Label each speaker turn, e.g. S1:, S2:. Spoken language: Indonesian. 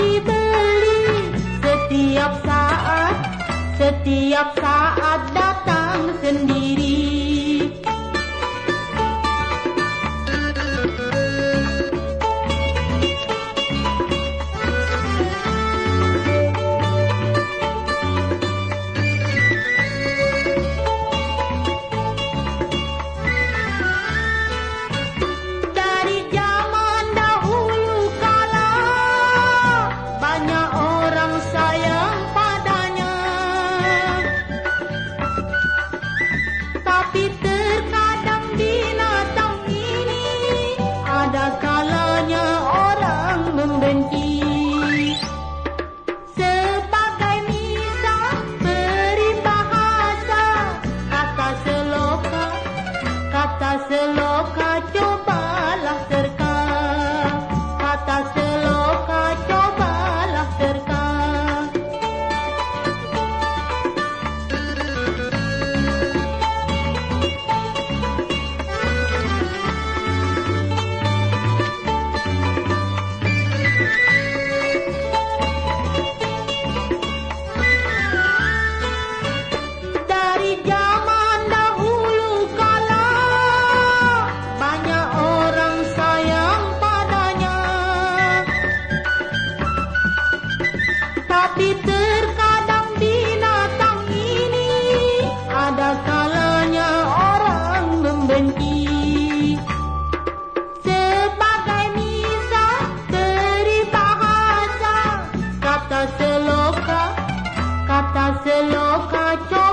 S1: dibeli setiap saat setiap saat datang sendiri the Κάτσε λόγα, κατά